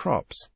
crops.